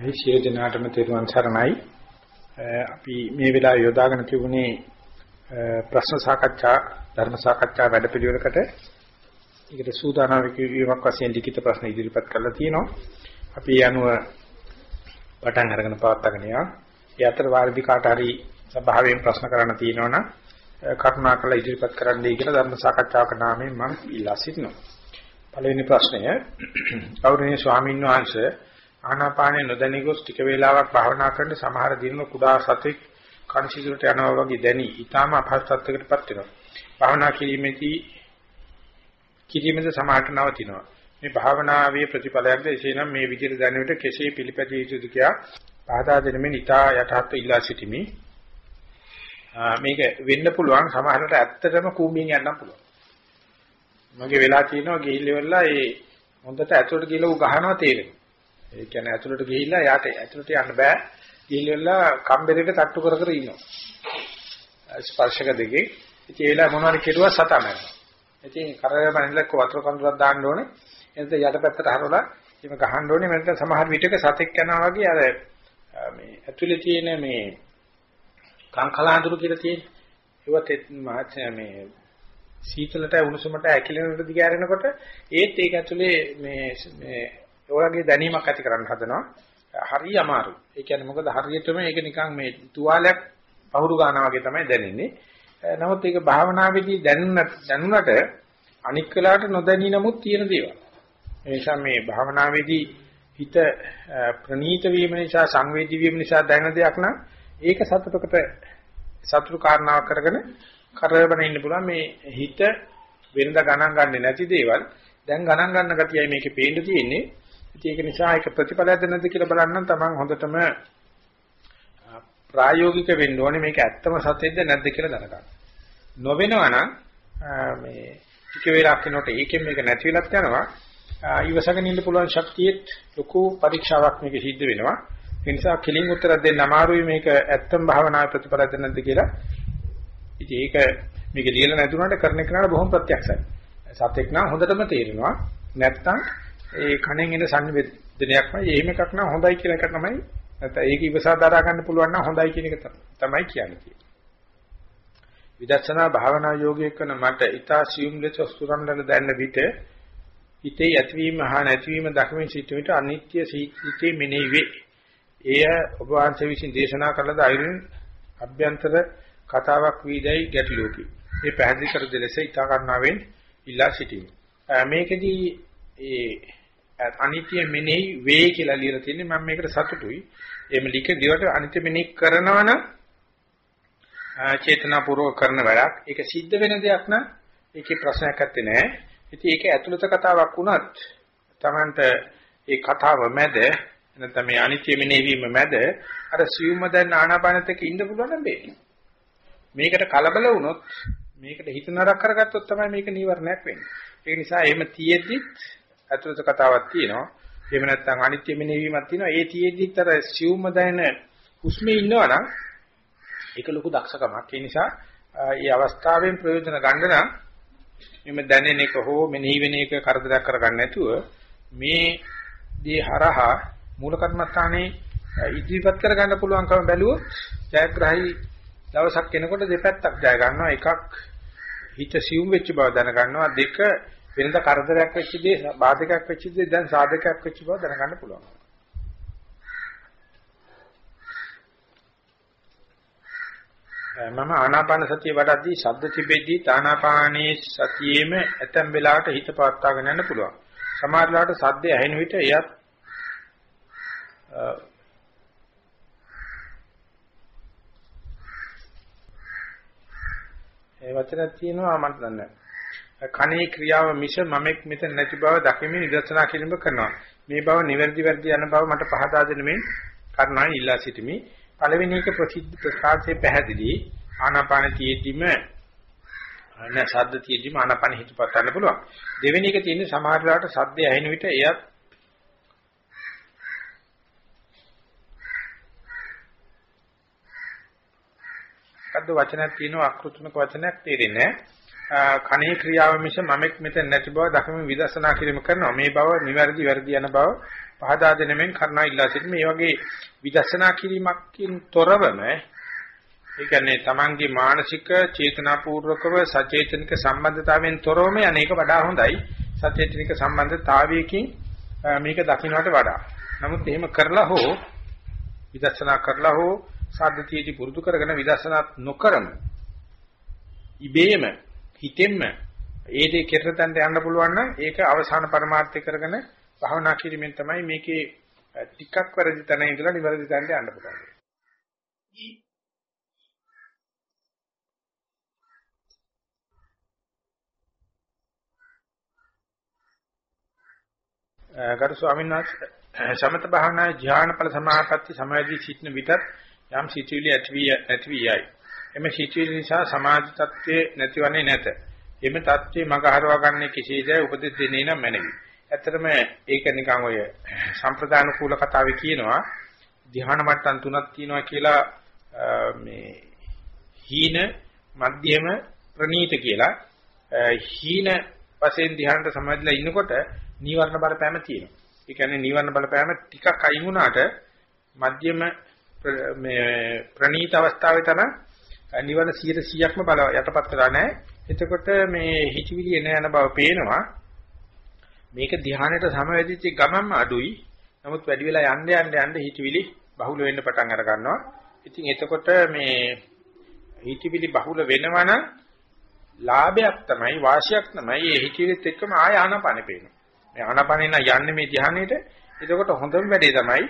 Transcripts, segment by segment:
ඒ සියලු දෙනාටම තෙරුවන් සරණයි. අපි මේ වෙලාවේ යොදාගෙන තිබුණේ ප්‍රශ්න සාකච්ඡා ධර්ම සාකච්ඡා වැඩපිළිවෙලකට ඒකට සූදානම් වීමක් වශයෙන් ලිඛිත ප්‍රශ්න ඉදිරිපත් කරලා තියෙනවා. අපි යනුව පටන් අරගෙන පවත්වාගෙන යනවා. ඒ අතර වාර්ධි කාට හරි සභාවෙන් ප්‍රශ්න කරන්න තියෙනවනම් කරුණාකරලා ඉදිරිපත් කරන්නයි කියලා ධර්ම සාකච්ඡාවක නාමයෙන් මම ඉල්ලා සිටිනවා. පළවෙනි ප්‍රශ්නය ගෞරවනීය ස්වාමීන් වහන්සේ ආනාපානේ නොදැනී ගොස් ටික වේලාවක් භාවනා කරන සමහර දිනවල කුඩා සතෙක් කන්සිදුරට යනවා වගේ දැනි ඊටාම අපහසුතාවයකටපත් වෙනවා. භාවනා කිරීමේදී කිරීමේද සමාහට නවතිනවා. මේ භාවනාවේ ප්‍රතිඵලයක්ද එසේනම් මේ විදිහට දැනෙවිට කෙසේ පිළිපැදිය යුතුද කියා පාදා දෙනමින් ඊටා යටහත් ඉල්ලා සිටිමි. මේක වෙන්න පුළුවන් සමහරවිට ඇත්තටම කූඹියෙන් යන්න පුළුවන්. මගේ වෙලා තියෙනවා ගිහිල්ලා ඒ හොඳට ඇතුළට ගිහලා උ ගහනවා තේරෙනවා. ඒ කියන්නේ ඇතුළට ගිහිල්ලා යාට ඇතුළට යන්න බෑ. ගිහිල්ලා කම්බරේට තට්ටු කර කර ඉන්නවා. ස්පර්ශක දෙකේ. ඉතින් ඒ වෙලාව මොනවාරි කෙරුවා සතා මරනවා. ඉතින් කරේ බණිලක වතුර කඳුලක් දාන්න ඕනේ. එතන යටපැත්තට හරවලා එහෙම ගහන්න ඕනේ. මම සමහර විටක සතෙක් යනවා වගේ අර මේ ඇතුලේ තියෙන මේ කංකලාඳුරු කියලා තියෙන ඒවත් මේ සීතලට උණුසුමට ඇකිලෙනට දිගහැරෙනකොට ඒත් ඒක ඇතුලේ මේ මේ ඔයගේ දැනීමක් ඇති කරන්න හදනවා. හරි අමාරුයි. ඒ කියන්නේ මොකද හරියටම ඒක නිකන් මේ තුවාලයක් පහුරු ගන්නවා වගේ තමයි දැනෙන්නේ. නමුත් ඒක භාවනාවේදී දැනුණට දැනුණට අනික් වෙලාවට නොදැනී නමුත් තියෙන දේවල්. ඒ නිසා මේ භාවනාවේදී හිත ප්‍රනීත වීම නිසා සංවේදී වීම නිසා දැනෙන දෙයක් නම් ඒක සතුටකට සතුටු කාරණාවක් කරගෙන කරවගෙන ඉන්න පුළුවන් මේ හිත වෙනද ගණන් ගන්නේ නැති දේවල් දැන් ගණන් ගන්න ගතියයි මේකේ පේන්න තියෙන්නේ ඉතින් ඒක නිසා ඒක ප්‍රතිඵලයක්ද නැද්ද කියලා බලන්න තමන් හොඳටම ප්‍රායෝගික වෙන්න ඕනේ මේක ඇත්තම සත්‍යද නැද්ද කියලා දැනගන්න. නොවෙනවා නම් මේ ටික වේලාවක් යනකොට ඒකෙන් මේක නැති වෙලත් යනවා. ඊවසගෙන ඉන්න පුළුවන් ශක්තියෙත් ලොකු පරීක්ෂාවක් මේක සිද්ධ වෙනවා. ඒ නිසා කෙලින් උත්තර දෙන්න අමාරුයි මේක ඇත්තම භාවනාවේ ප්‍රතිඵලයක්ද නැද්ද කියලා. ඉතින් ඒක මේක ලියලා නැතුණාට කරන කෙනාට බොහොම ප්‍රත්‍යක්ෂයි. සත්‍යක් නම් හොඳටම තේරෙනවා. නැත්තම් ඒ කණෙන් එන සංවේදනයක්මයි එහෙම එකක් නම් හොඳයි කියලා එක තමයි නැත්නම් ඒක ඉවසා දරා ගන්න පුළුවන් නම් හොඳයි කියන එක තමයි කියන්නේ. විදර්ශනා භාවනා යෝගයේ කරන මට ඊතා සියුම් ලෙස සුරන්දන දැන්න විට හිතේ ඇතිවීම හා නැතිවීම දක්මින් සිට විට අනිත්‍ය සීතේ මෙනෙහි වේ. එය ඔබ වහන්සේ විසින් දේශනා කළද අයිරින් අභ්‍යන්තර කතාවක් වීදයි ගැටලුවකි. මේ පැහැදිලි කර දෙලෙස ඊතා ගන්නාවෙන් ඉල්ලා සිටිමි. මේකෙදී ඒ අනිත්‍ය මෙනෙහි වේ කියලා ලියලා තියෙන්නේ මම මේකට සතුටුයි. එහෙම ලික දිවට අනිත්‍ය මෙනෙහි කරනවා නම් චේතනාපූර්වක කරන වැඩක්. ඒක සිද්ධ වෙන දෙයක් නම් ඒකේ ප්‍රශ්නයක් නැත්තේ නෑ. ඉතින් ඒක ඇතුළත කතාවක් වුණත් Tamanට ඒ කතාව මැද නැත්නම් මේ අනිත්‍ය මෙනෙහි වීම මැද අර සියුම්ම දැන් ආනාපානෙත් එක්ක ඉන්න පුළුවන් නම් බෑ. මේකට කලබල වුණොත් මේකට හිත නරක කරගත්තොත් තමයි මේක නීවරණයක් වෙන්නේ. ඒ නිසා එහෙම තියෙද්දිත් ඇතුළත කතාවක් තියෙනවා. එහෙම නැත්නම් අනිත්‍ය මෙනෙවීමක් තියෙනවා. ඒ තියෙද්දිත් අර සිව්ම දැනෙන හුස්මේ ඉන්නවනම් ඒක ලොකු දක්ෂකමක්. ඒ නිසා මේ අවස්ථාවෙන් ප්‍රයෝජන ගන්න නම් මෙන්න දැනෙන එක හෝ මෙනෙහි වෙන එක කරදරයක් කරගන්න නැතුව මේ දේ හරහා මූල කර්මස්ථානේ ඉදිරිපත් කරගන්න පුළුවන්කම බැලුවොත් ජයග්‍රහී දවසක් එනකොට දෙපැත්තක් ජය ගන්නවා එකක් හිත සියුම් වෙච්ච බව දැන ගන්නවා දෙක වෙනද කරදරයක් වෙච්ච දේ බාධකයක් වෙච්ච දේ දැන් සාධකයක් වෙච්ච බව දැනගන්න පුළුවන්. මම ආනාපාන සතිය වඩද්දී ශබ්ද තිබෙද්දී ආනාපානයේ සතියේම ඇතැම් වෙලාවට හිත පවත්වාගෙන යන්න පුළුවන්. සමහර වෙලාවට සද්ද ඇහෙන විට එයත් ඒ වචන තියෙනවා මට දන්නේ නැහැ. කණේ ක්‍රියාව මිස මමෙක් මෙතන නැති බව දකිමින් නිදර්ශනා කිරීම කරනවා. මේ බව නිවැරදි වැරදි යන බව මට පහදා දෙන්න මෙන් කරුණාවෙන් ඉල්ලා සිටිමි. පළවෙනි එක ප්‍රසිද්ධ ප්‍රකාශයේ පැහැදිලි ආනාපාන තියෙද්දිම නැ ශබ්ද තියෙද්දිම ආනාපාන හිතපත් ගන්න පුළුවන්. දෙවෙනි එක තියෙන්නේ සමහර වෙලාවට ශබ්දය ඇහෙන විට එයත් කද්ද වචනයක් තියෙනවා අකෘත්‍රිමක වචනයක් තේරෙන්නේ නැහැ. කණේ ක්‍රියාව මිස මමෙක් මෙතන නැති බව දකමින් විදර්ශනා කිරීම කරනවා. මේ බව නිවැරදි වැරදි යන බව පහදා දෙනෙමින් කරනා ඉල්ලා සිටින මේ වගේ විදර්ශනා කිරීමකින් තොරවම ඒ කියන්නේ තමන්ගේ මානසික චේතනාපූර්වකව සචේතනික සම්බන්ධතාවයෙන් තොරවම අනේක වඩා හොඳයි සචේතනික සම්බන්ධතාවයකින් මේක දකින්නට වඩා. නමුත් එහෙම කරලා හෝ විදර්ශනා කරලා හෝ සාධ්‍යතියටි පුරුදු කරගෙන විදර්ශනා නොකරම ඉබේම හිතෙන්ම ඒ දේ කෙරෙතන්ට යන්න පුළුවන් නම් ඒක අවසාන પરමාර්ථය කරගෙන භාවනා කිරීමෙන් තමයි මේකේ ටිකක් වැරදි තැන ඉඳලා නිවැරදි තැනට යන්න පුළුවන්. ගරු ස්වාමීන් වහන්සේ සමත භාවනා ඥානඵල සමාපatti සමාධි සිටින විටත් යම් සිතුවිලි ඇති වී නැති වී යයි. එමෙ සිතුවිලි නිසා සමාධි තත්ත්වයේ නැතිවන්නේ නැත. එමෙ තත්ත්වයේ මග හරවා ගන්න කිසිද උපදෙස් දෙන්නේ නම් මැනවි. ඇත්තටම ඒක නිකන් ඔය සම්ප්‍රදාන කූල කතාවේ කියනවා ධ්‍යාන මට්ටම් තුනක් තියෙනවා කියලා මේ හීන මධ්‍යම ප්‍රනීත කියලා හීන වශයෙන් ධ්‍යානට සමාධිලා ඉන්නකොට නීවරණ බලපෑම තියෙනවා. ඒ කියන්නේ නීවරණ බලපෑම ටිකක් අයින් වුණාට මධ්‍යම මේ ප්‍රනීත අවස්ථාවේ තමයි නිවන 100%ක්ම බල යටපත් කරලා නැහැ. එතකොට මේ හිතවිලි එන යන බව පේනවා. මේක ධ්‍යානයට සමවැදිච්ච ගමන්ම අඩුයි. නමුත් වැඩි වෙලා යන්න යන්න යන්න හිතවිලි බහුල වෙන්න පටන් අර ගන්නවා. ඉතින් එතකොට මේ හිතවිලි බහුල වෙනවනම් ලාභයක් තමයි වාසියක් තමයි මේ හිතවිලිත් එක්කම ආය ආනපනෙ පේනවා. මේ ආනපනෙ නම් යන්නේ මේ ධ්‍යානෙට. එතකොට හොඳම වැඩේ තමයි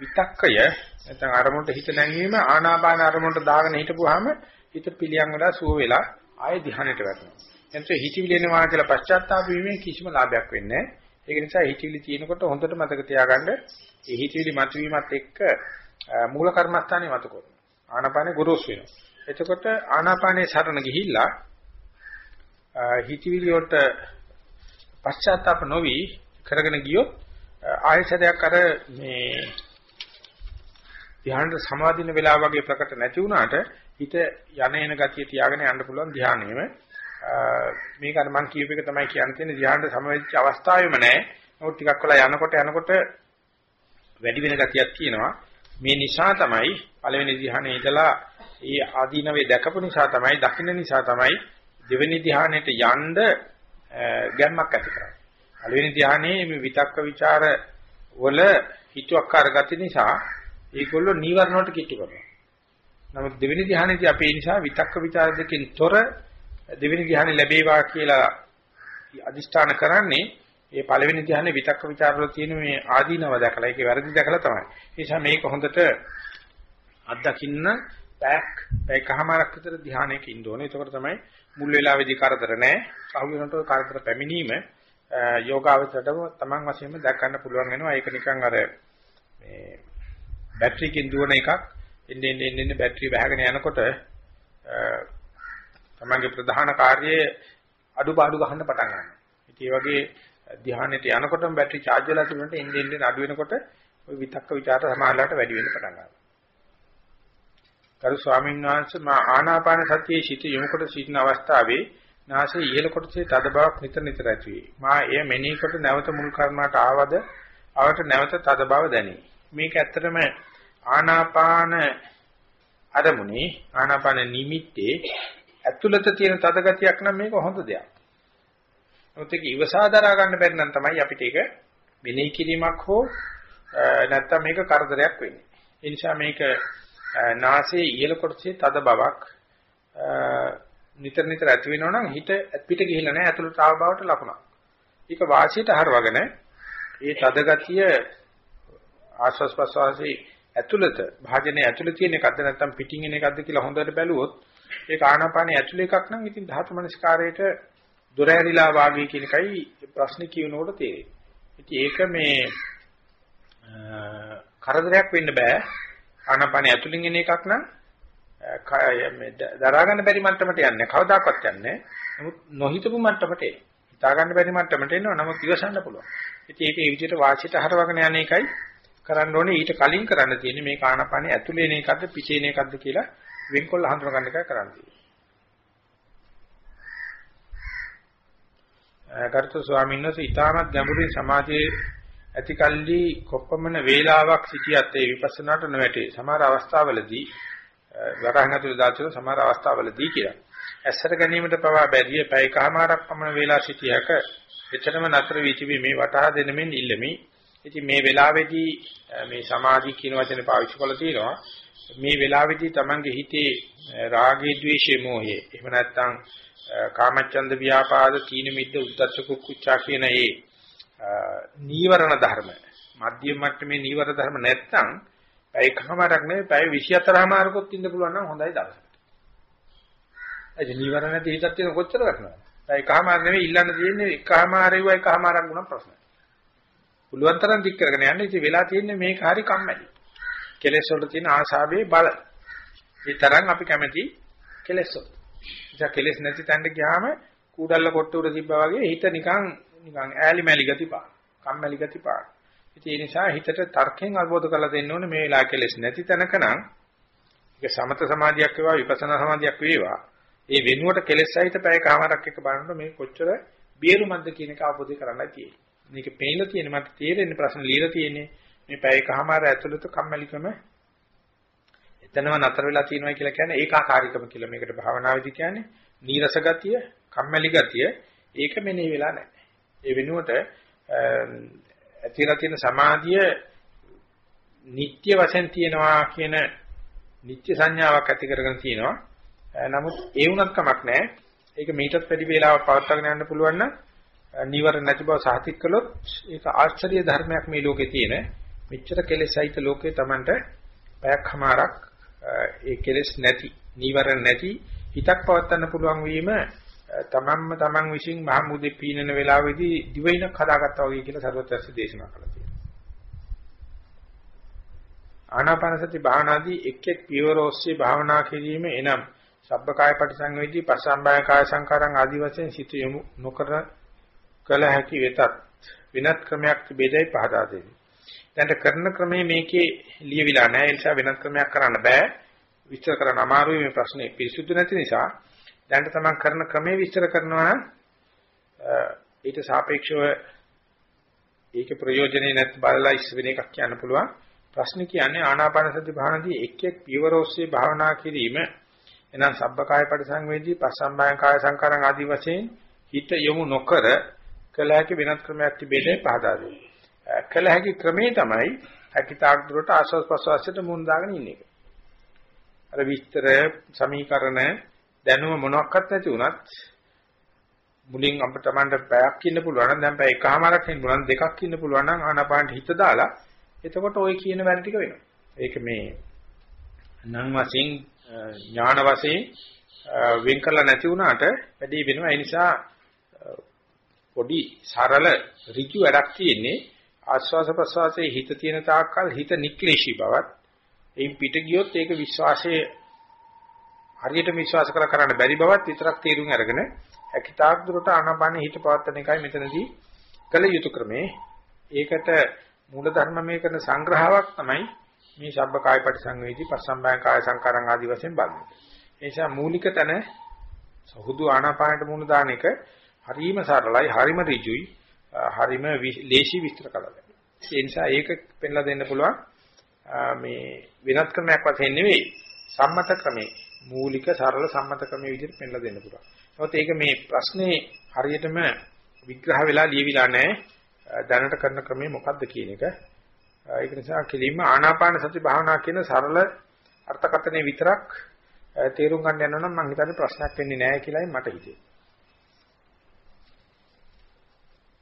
විතක්කය නැත්නම් අරමුණට හිත නැංවීම ආනාපාන අරමුණට දාගෙන හිටපුවාම හිත පිළියම් වෙලා සුව වෙලා ආයෙ ධ්‍යානෙට වැටෙනවා. එතකොට හිතවිලි එනවා කියලා පශ්චාත්තාප වීමෙන් කිසිම ලාභයක් වෙන්නේ නැහැ. ඒක නිසා හිතවිලි තියෙනකොට හොඳට මතක තියාගන්න ඒ හිතවිලි මතුවීමත් එක්ක මූල කර්මස්ථානේ මත කරනවා. ආනාපානේ ගොරෝසු වෙනවා. එතකොට ආනාපානේ සරණ ගිහිල්ලා හිතවිලි වලට පශ්චාත්තාප නොවි කරගෙන ගියොත් ආයතනයක් අර මේ ධ්‍යානට සමාදින වෙලාව වගේ ප්‍රකට නැති වුණාට හිත යන එන ගතිය තියාගෙන යන්න පුළුවන් ධ්‍යානෙම මේක අර මම කියූප එක තමයි කියන්න. තියෙන්නේ ධ්‍යානට සමවෙච්ච අවස්ථාවෙම නැහැ. නමුත් ටිකක් වෙලා යනකොට යනකොට වැඩි වෙන ගතියක් තියෙනවා. මේ නිසා තමයි පළවෙනි ධ්‍යානයේ ඉඳලා ඒ ආදීනවේ දැකපු නිසා තමයි දකින්න නිසා තමයි දෙවෙනි ධ්‍යානෙට යන්න ගැම්මක් ඇති කරන්නේ. පළවෙනි ධ්‍යානයේ මේ විතක්ක ਵਿਚාර වල හිතුවක්කාර ගති නිසා ඒගොල්ලෝ නීවරණ වලට කිට්ටු කරනවා. නමුත් දෙවෙනි ධ්‍යානෙදී අපි ඒ නිසා විතක්ක ਵਿਚාර දෙකෙන් තොර දෙවෙනි ධ්‍යානෙ ලැබේවා කියලා අදිෂ්ඨාන කරන්නේ ඒ පළවෙනි ධ්‍යානෙ විතක්ක ਵਿਚාර වල තියෙන මේ ආදීනව දැකලා ඒකේ වැරදි දැකලා තමයි. ඒ නිසා මේක හොඳට අත්දකින්න පැයක් පැයකමාරක් විතර ධ්‍යානයක ඉන්න ඕනේ. ඒකට තමයි මුල් වෙලාවේදී කරදර නැහැ. අහු වෙනකොට කරදර පැමිණීම යෝගාවචරයටම තමන් වශයෙන්ම දැක ගන්න පුළුවන් වෙනවා. ඒක නිකන් අර මේ බැටරියකින් දුවන එකක් එන්නේ එන්නේ එන්නේ බැටරිය බහගෙන යනකොට තමන්ගේ ප්‍රධාන කාර්යයේ අඩුපාඩු ගන්න පටන් ගන්නවා. ඉතින් ඒ වගේ ධානයට යනකොටම බැටරි charge වෙලා තිබුණාට එන්නේ එන්නේ අඩු වෙනකොට ওই විතක්ක ਵਿਚාර සමාහලට වැඩි වෙන්න පටන් ගන්නවා. කරු ස්වාමීන් වහන්සේ මා ආනාපාන සතියේ සිට යොමුකොට සිටින අවස්ථාවේ නාසයේ ඉහළ කොටසේ තද බවක් නිතර නිතර ඇති වේ. මා එය මෙනෙහි කොට නැවත මුල් කර්මකට ආවද අවට නැවත තද බව දැනේ. මේක ඇත්තටම ආනාපාන අරමුණේ ආනාපාන නිමිත්තේ ඇතුළත තියෙන තද ගතියක් නම් මේක හොඳ දෙයක්. නමුත් ඒක ඉවසා දරා ගන්න බැරි නම් තමයි අපිට ඒක මෙනෙහි කිරීමක් හෝ නැත්තම් මේක කරදරයක් වෙන්නේ. ඒ නිසා මේක නාසයේ ඉහළ කොටසේ තද බවක් නිතර නිතර ඇති වෙනවා නම් හිත පිට ගිහිල්ලා නැහැ ඇතුළට ආව බවට ලකුණක්. ඒක වාසියට හරවගෙන ඒ තද ගතිය ආස්වාස් ප්‍රසවාසී ඇතුළත භාජනයේ ඇතුළේ තියෙන එකක්ද නැත්නම් පිටින් එන එකක්ද කියලා හොඳට බැලුවොත් ඒක ආනාපානයේ ඇතුළේ එකක් නම් ඉතින් ධාතු මනස්කාරයට දොර ඇරිලා වාගේ කියන එකයි ප්‍රශ්නේ කියනකොට තේරෙන්නේ. ඉතින් ඒක මේ කරදරයක් වෙන්න බෑ. ආනාපානයේ ඇතුළෙන් එන එකක් නම් මේ දරා ගන්න බැරි මට්ටමට යන්නේ කවදාකවත් යන්නේ නමුත් නොහිතපු මට්ටමට එන. හිතා ගන්න බැරි මට්ටමට එනවා නමුත් ඉවසන්න පුළුවන්. ඉතින් ඒක ඒ විදිහට වාසියට හරවගෙන යන එකයි කරන්න ඕනේ ඊට කලින් කරන්න තියෙන්නේ මේ කාණපානේ ඇතුලේ නේ එකක්ද පිටේ නේ එකක්ද කියලා වෙන්කොල්ල හඳුනා ගන්න එකයි කරන්න තියෙන්නේ. ගරුතර ස්වාමීන් වහන්සේ ඊටමත් ගැඹුරින් සමාජයේ ඇතිකල්ලි කොපමණ වේලාවක් සිටියත් ඒ විපස්සනාට නොවැටේ. සමහර අවස්ථාවලදී වරහන් ඇතුළේ දාචන සමහර අවස්ථාවලදී කියලා. ඇස්සට ගැනීමට පවා බැදී පැයකමාරක් පමණ වේලා සිටියක එතරම් නතර වී තිබී මේ වටහා දෙනමින් ඉල්ලමි. ඉතින් මේ වෙලාවේදී මේ සමාධි කියන වචනේ පාවිච්චි කරලා තියෙනවා. මේ වෙලාවේදී Tamange හිතේ රාගය, ద్వේෂය, මෝහය එහෙම නැත්නම් කාමච්ඡන්ද ව්‍යාපාද තීන මිද්ද උද්දච්ච කුච්චා කියන ඒ නීවරණ ධර්ම මධ්‍යම මට්ටමේ නීවර ධර්ම නැත්නම් පැය කමාරක් නෙවෙයි පැය 24මාරකොත් ඉන්න පුළුවන් නම් හොඳයි දවසට. ඒ නීවරණ නැති හිතක් තියෙන කොච්චර වටනවද? පැය කමාර නෙවෙයි ඉල්ලන්න තියෙන්නේ එකමාරෙව එකමාරක් ගුණ ප්‍රශ්න. පුළුවන් තරම් දික් කරගෙන යන්න ඉතින් වෙලා තියෙන්නේ මේක හරි කම්මැලි. කෙලෙස් වල තියෙන ආශාවේ බල. ඒ තරම් අපි කැමති කෙලෙස් වල. ඉතින් කෙලෙස් නැති තැනට ගියාම කූඩල්ල කොට්ට උඩ තිබ්බා වගේ හිත නිකන් නිකන් ඈලි මැලි ගති පා. කම්මැලි ගති පා. ඉතින් ඒ නිසා හිතට තර්කයෙන් අවබෝධ කරලා දෙන්න ඕනේ මේ වෙලාව කෙලෙස් නැති තැනක නම් ඒක සමත සමාධියක් වේවා විපස්සනා සමාධියක් වේවා. ඒ වෙනුවට කෙලෙස් සහිත පැය කමාරක් එක බලනකොට මේ කොච්චර බියරුමත්ද කියන එක අවබෝධ කරගන්නයි තියෙන්නේ. මේක පේලා තියෙන මට තේරෙන්නේ ප්‍රශ්න ලියලා තියෙන්නේ මේ පැය කමාර ඇතුළත කම්මැලිකම එතනම නතර වෙලා තියෙනවා කියලා කියන්නේ ඒකාකාරීකම කියලා මේකට භාවනාවේදී කියන්නේ නීරස ගතිය, කම්මැලි ගතිය ඒක මෙනේ වෙලා නැහැ. ඒ වෙනුවට ඇතිලා තියෙන සමාධිය නිට්ටය වශයෙන් තියෙනවා කියන නිට්ටය සංඥාවක් ඇති කරගෙන තියෙනවා. නමුත් ඒ වුණත් කමක් නැහැ. ඒක මීටත් වැඩි වේලාවක් පවත්වාගෙන යන්න පුළුවන් නම් නිවර නැති බව සාහිත කළොත් ඒක ආශ්චර්ය ධර්මයක් මේ ලෝකේ තියෙන. මෙච්චර කෙලෙසයිත ලෝකේ Tamanට පැයක්මාරක් ඒ කෙලෙස් නැති, නිවර නැති හිතක් පවත්වන්න පුළුවන් වීම තමන්ම තමන් විසින් මහමුදේ පීනන වෙලාවේදී දිවයිනක් හදාගත්තා වගේ කියලා සරුවත්‍යස්ස දේශනා කළා තියෙනවා. ආනාපාන සති භාවනාදී එක් එක් පියවර ඔස්සේ භාවනා කිරීම එනම් සබ්බකාය පටිසංවේදී පස්සම්බය කාය සංකාරං ආදි වශයෙන් සිත යොමු නොකර කල හැකි වෙතත් විනත් ක්‍රමයක් තිබෙදයි පහදා දෙන්නේ. දැන් කරන ක්‍රමයේ මේකේ ලියවිලා නැහැ. ඒ නිසා වෙනත් ක්‍රමයක් කරන්න බෑ. විස්තර කරන්න අමාරුයි මේ ප්‍රශ්නේ පිරිසුදු නැති නිසා. දැන් තමයි කරන ක්‍රමයේ විස්තර කරනවා නම් ඊට සාපේක්ෂව ඒක ප්‍රයෝජනේ නැත් බලලා ඉස් වෙන එකක් කියන්න පුළුවන්. ප්‍රශ්නේ කියන්නේ ආනාපාන සති භාවනාවේ එක් එක් පියවර ඔස්සේ භාවනා කිරීම එනම් සබ්බකාය පරිසංවේදී පස්සම්බයං කාය සංකාරං ආදී වශයෙන් හිත යොමු නොකර කළ හැකි වෙනත් ක්‍රමයක් තිබෙන්නේ පහදා දෙන්නේ. කළ හැකි ක්‍රමේ තමයි හැකිතාක් දුරට ආස්වාස් ප්‍රසවාසයට මුහුණ දාගෙන ඉන්න එක. අර විස්තර සමීකරණ දැනුම මොනක්වත් නැති වුණත් මුලින් අපිට Tamanට පැයක් ඉන්න පුළුවන් නම් දැන් පැය එකමාරක් ඉන්න පුළුවන් දෙකක් ඉන්න පුළුවන් නම් ආනාපානට හිත දාලා එතකොට ওই කියන වැඩ ටික වෙනවා. ඒක මේ නම් වශයෙන් ඥාන වශයෙන් වෙන් කරලා නැති වුණාට වැඩි වෙනවා. ඒ නිසා පොඩි සරල ඍජු වැඩක් තියෙන්නේ ආස්වාස ප්‍රසවාසයේ හිත තියෙන තාක්කල් හිත නික්ලේශී බවත් එයින් පිට ගියොත් ඒක විශ්වාසයේ හරියට විශ්වාස කර කරන්න බැරි බවත් විතරක් තේරුම් අරගෙන හැකිතාක් දුරට ආනාපානෙ හිත පවත්තන එකයි මෙතනදී කළ යුතු ක්‍රමේ ඒකට මූල ධර්මමය කරන සංග්‍රහාවක් තමයි මේ ශබ්බ කාය පරිසංවේදී පස්සම්බයං කාය සංකාරං ආදී වශයෙන් බලන්නේ. ඒ නිසා මූලික තන සහුදු ආනාපානට මුණ දාන එක හරිම සරලයි, හරිම ඍජුයි, හරිම ලේසි විස්තර කරලා. ඒ නිසා ඒක පෙන්ලා දෙන්න පුළුවන් මේ වෙනත් ක්‍රමයක් වශයෙන් නෙවෙයි සම්මත ක්‍රමේ මූලික සරල සම්මත ක්‍රමයේ විදිහට පෙන්ලා දෙන්න පුළුවන්. නමුත් ඒක මේ ප්‍රශ්නේ හරියටම විග්‍රහ වෙලා ලියවිලා නැහැ. දැනට කරන ක්‍රමය මොකක්ද කියන එක. ඒක නිසා කෙලින්ම ආනාපාන සති භාවනා කියන සරල අර්ථකථනය විතරක් තේරුම් ගන්න යනවා නම් මම හිතන්නේ ප්‍රශ්නයක් වෙන්නේ නැහැ කියලායි මට හිතෙන්නේ.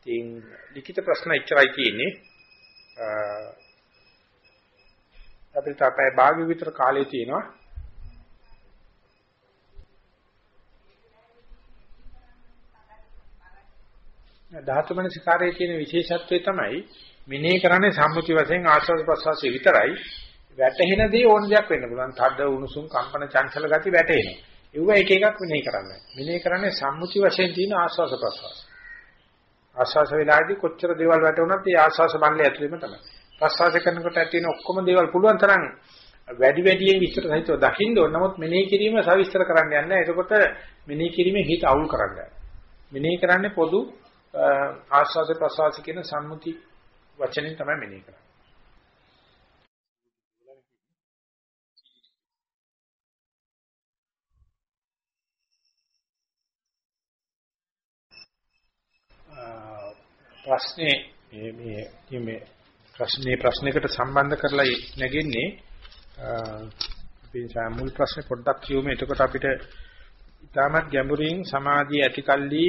ඉතින් ලිඛිත ප්‍රශ්න ඉච්චරයි තියෙන්නේ. අපිට අපේ භාග්‍ය විතර කාලය තියෙනවා. ධාතු මනසිකාරයේ තියෙන විශේෂත්වය තමයි මිනේ කරන්නේ සම්මුති වශයෙන් ආස්වාද ප්‍රසවාසය විතරයි. වැටහෙන දේ ඕන දෙයක් වෙන්න පුළුවන්. තද උණුසුම් කම්පන චංචල ගති වැටෙනවා. ඒව එක එකක් මිනේ කරන්නේ. මිනේ කරන්නේ සම්මුති වශයෙන් තියෙන ආස්වාද ප්‍රසවාස. ආස්වාස වෙලාදී කොච්චර දේවල් වැටුණත් ඒ ආස්වාස මල්ලේ ඇතුළෙම තමයි. ප්‍රසවාස කරනකොට ඇති වෙන ඔක්කොම දේවල් පුළුවන් තරම් වැඩි වැඩියෙන් විස්තර සහිතව දකින්න ඕන. නමුත් මෙනෙහි කිරීම සවිස්තර කරන්න යන්නේ නැහැ. එතකොට මෙනෙහි කිරීමේ හිත අවුල් කරන්නේ. මෙනෙහි කරන්නේ පොදු ආස්වාද ප්‍රසවාස කියන සම්මුති වචනෙන් තමයි මෙනෙහි කරන්නේ. ප්‍රශ්නේ මේ මේ මේ ප්‍රශ්නේ ප්‍රශ්නයකට සම්බන්ධ කරලා නැගෙන්නේ. අපි මුල් ප්‍රශ්නේ පොඩ්ඩක් කියමු එතකොට අපිට ඊටමත් ගැඹුරින් සමාධිය ඇතිකල්ලි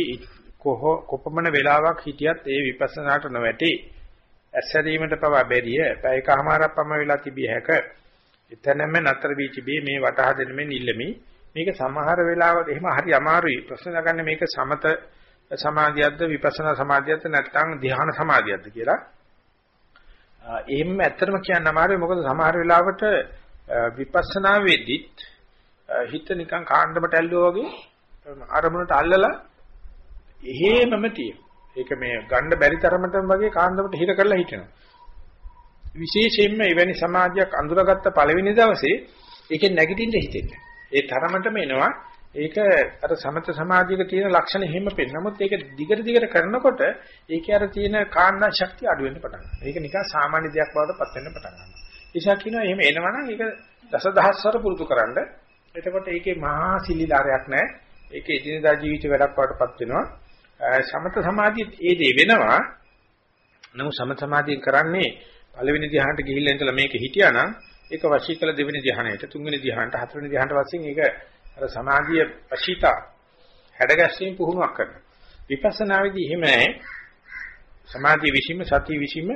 කොහ කොපමණ වෙලාවක් හිටියත් ඒ විපස්සනාට නොවැටි. ඇසරීමට පවා බැරිය. පැයකමාරක් පම වෙලා තිබිය හැක. එතනම නතර වී තිබේ මේ වටහා දෙනෙමින් ඉල්ලමි. මේක සමහර වෙලාවට එහෙම හරි අමාරුයි. ප්‍රශ්න නගන්නේ මේක සමත සමාධියක්ද විපස්සනා සමාධියක්ද නැත්නම් ධ්‍යාන සමාධියක්ද කියලා එහෙම ඇත්තටම කියන්න අමාරුයි මොකද සමහර වෙලාවට විපස්සනා වෙද්දිත් හිත නිකන් කාණ්ඩමට ඇල්ලුවා වගේ අරමුණට අල්ලලා එහෙමම තියෙන. ඒක මේ ගන්න බැරි තරමටම වගේ කාණ්ඩමට හිර කරලා හිටිනවා. විශේෂයෙන්ම එවැනි සමාධියක් අඳුරගත්ත පළවෙනි දවසේ ඒකෙන් නැගිටින්න හිතෙන්නේ. ඒ තරමටම එනවා. ඒක අර සමත සමාධියක තියෙන ලක්ෂණ එහෙම පෙන්න. නමුත් ඒක දිගට දිගට කරනකොට ඒකේ අර තියෙන කාණ්ඩ ශක්තිය අඩු වෙන්න පටන් ගන්නවා. ඒක නිකන් සාමාන්‍ය දෙයක් බවට පත් වෙන්න පටන් ගන්නවා. ඒසක් කියනවා එහෙම එනවනම් ඒක දසදහස්වර පුරුදු කරන්න. එතකොට ඒකේ මහා සිලිලාරයක් නැහැ. ඒකේ එදිනදා ජීවිත වැඩක් වඩටපත් වෙනවා. සමත සමාධියත් ඒ දේ වෙනවා. නමුත් සමත සමාධියෙන් කරන්නේ පළවෙනි ධ්‍යානට ගිහිල්ලා ඉඳලා මේක හිටියානම් ඒක වශී කළ දෙවෙනි ධ්‍යානයට තුන්වෙනි ධ්‍යානට හතරවෙනි ධ්‍යානට වශයෙන් ඒක අර සමාධිය වශීතා හැඩගැස්වීම පුහුණුවක් කරනවා. විපස්සනාවේදී එහෙම නැහැ. සමාධිය විසීම සතිය විසීම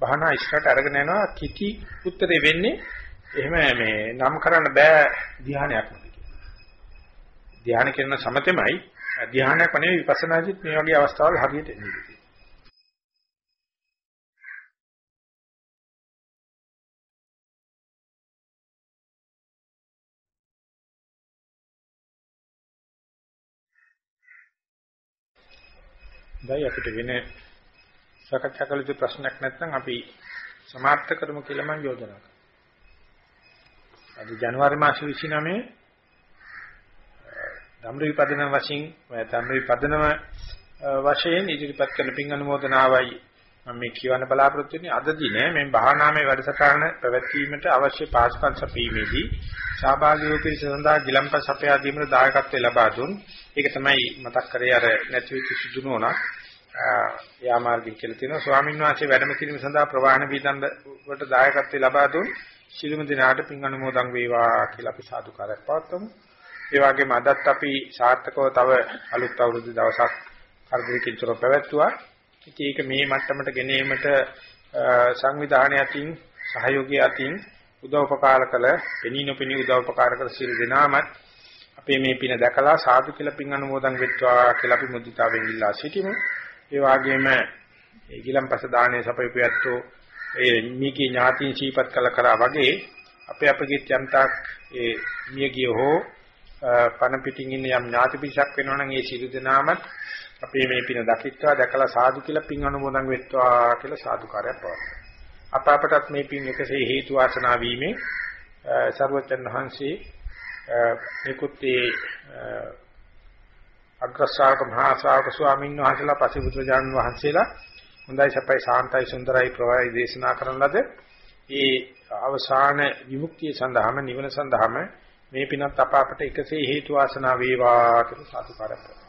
භාවනා ඉස්සරට අරගෙන යනවා කිති උත්තරේ වෙන්නේ එහෙම මේ නම් කරන්න බෑ ධ්‍යානයක් නෙවෙයි. ධ්‍යාන කියන සමතෙමයි ධ්‍යානයක් නෙවෙයි විපස්සනාදිත් මේ වගේ අවස්ථාවල් හරියට එන්නේ. දැන් අපිට වෙන සාකච්ඡා කළ යුතු ප්‍රශ්නයක් නැත්නම් අපි සමාප්ත කරමු කියලා මම යෝජනා කරනවා. අද ජනවාරි මාස 29 ධම්ර විපදන වශයෙන් ධම්ර විපදනම වශයෙන් ඉදිරිපත් කරන පින් අනුමೋದනාවයි මම මේ කියවන්න බලාපොරොත්තු වෙන්නේ අද දින මේ භාවනාමය වැඩසටහන පැවැත්වීමට අවශ්‍ය පාසුකම් සපීමේදී සහභාගී වූ පිරිස සඳහා ගිලම්පස අපයා දීමේ දායකත්වය ලබා දුන්. ඒක තමයි මතක් කරේ අර නැති වෙච්ච සුදුනෝනක්. යාමාර්ගික කියලා තියෙනවා. ස්වාමීන් වහන්සේ වැඩම කිරීම සඳහා ප්‍රවාහන වීදන් වලට දායකත්වය ලබා දුන්. ශිළුම දිනාට පින් අනුමෝදන් වේවා කියලා අපි සාදුකාරයක් පවත්වමු. ඒ වගේම අදත් අපි සාර්ථකව තව අලුත් අවුරුදු දවසක් කරදරකින් තොර පැවැත්වුවා. ඉතින් ඒක මේ මට්ටමට ගෙනීමට සංවිධානය අතින් සහයෝගය අතින් උදව්පකාර කළ පෙනී නොපෙනී උදව්පකාර කළ සියලු දෙනාමත් අපේ මේ පින දැකලා සාදු කියලා පින් අනුමෝදන් වෙත්වා කියලා අපි මුදිතාවෙන් ඉල්ලා සිටිමු. ඒ වගේම ඒ ගිලම්පස දාණය සපයපියත්තෝ ඒ මිකී ඥාතින් සීපත් කළ කරා වගේ අපේ අපගේ යන්තක් ඒ මියගිය හෝ පණ පිටින් ඉන්න යම් ඥාති පිටසක් වෙනවනම් ඒ සිළු දෙනාමත් අපේ මේ පින දකිත්වා දැකලා සාදු කියලා පින් අනුමෝදන් වෙත්වා කියලා සාදුකාරයක් පවත්වනවා. අප අපටත් මේ පින් එකසේ හේතු වාසනා වීමෙන් සර්වචන් වහන්සේ නිකුත් ඒ අග්‍රශාවක මහා ශ්‍රාවක ස්වාමීන් වහන්සේලා පසිපුත්‍රජාන් වහන්සේලා හොඳයි සපයි සාන්තයි සුන්දරයි ප්‍රවයි දේශනා කරන ලද ඒ අවසාන විමුක්තිය සඳහාම නිවන සඳහාම මේ පිනත් අප අපට එකසේ හේතු වාසනා වේවා කියලා සාදුකාරයක්.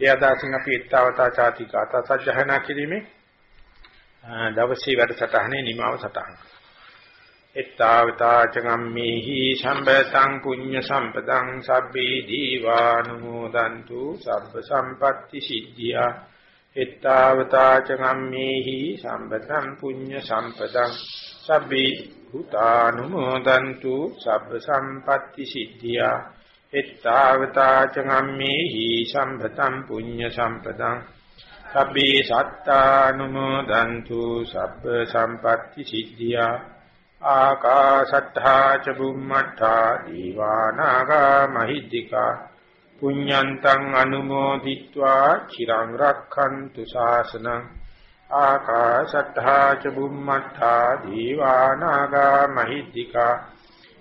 ඒ අදාසින් අපි ඊත්තාවතා ചാති ගාථා සජ්ජහනා කිරීමේ දවසේ වැඩසටහනේ නිමාව සටහන්. එත්තාවතා චගම්මේහි සම්බතං පුඤ්ඤ සම්පතං සබ්බේ දීවානුමෝදන්තු සබ්බ සම්පatti සිද්ධියා එත්තාවතා චගම්මේහි සම්බතං පුඤ්ඤ සම්පතං සබ්බේ භූතානුමෝදන්තු සබ්බ සම්පatti සිද්ධියා එත්තාවතා චම්මේහි සම්පතම් පුඤ්ඤ සම්පතං සබ්බේ සත්තානුමෝදන්තු සබ්බ සම්පත්‍ති සිද්ධියා ආකාශත්තා ච බුම්මත්තා දීවානාගා මහිද්దికා පුඤ්ඤන්තං අනුමෝදිත්වා චිරං රක්ඛන්තු ශාසනං ආකාශත්තා ච බුම්මත්තා දීවානාගා මහිද්దికා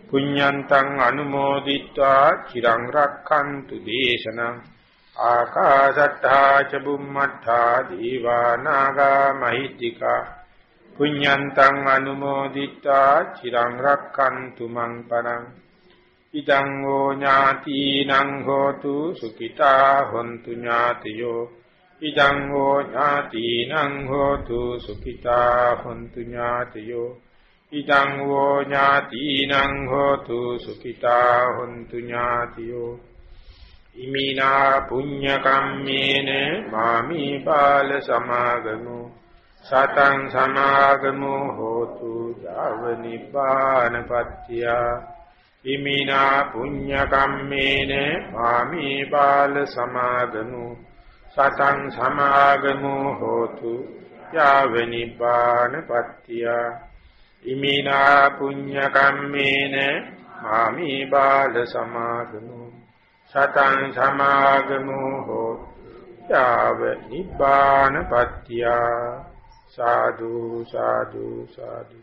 පුඤ්ඤන්තං අනුමෝදිත්වා චිරං රක්ඛන්තු දේශනං ආකාශට්ටා ච බුම්මට්ටා දීවානාගා මහිත්‍තිකා පුඤ්ඤන්තං අනුමෝදිත්වා චිරං රක්ඛන්තු මං පරං ඉදං ෝ ඥාතිනං හෝතු සුඛිතා හොන්තු ඥාතියෝ ඉදං ෝ ඥාතිනං හෝතු සුඛිතා හොන්තු ඥාතියෝ ඉදං ෝ ඥාතිනං හෝතු සුඛිතා හොන්තු ඥාතියෝ ඉමිනා පුඤ්ඤ කම්මේන මාමි බාල සමාගමු සතං සමාගමු හෝතු යාව නිපානපත්ත්‍ය ඉමිනා පුඤ්ඤ කම්මේන මාමි බාල සමාගමු සතං සමාගමු හෝතු යාව නිපානපත්ත්‍ය ඉමිනා පුඤ්ඤ කම්මේන මාමි බාල සමාගමු සතං සමාගමු හෝ යාව නිබ්බාන පත්‍ත්‍ය සාදු සාදු සාදු.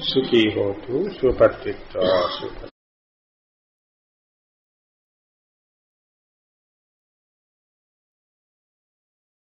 සුඛී හෝතු සුවපත් වෙත්වා සුඛ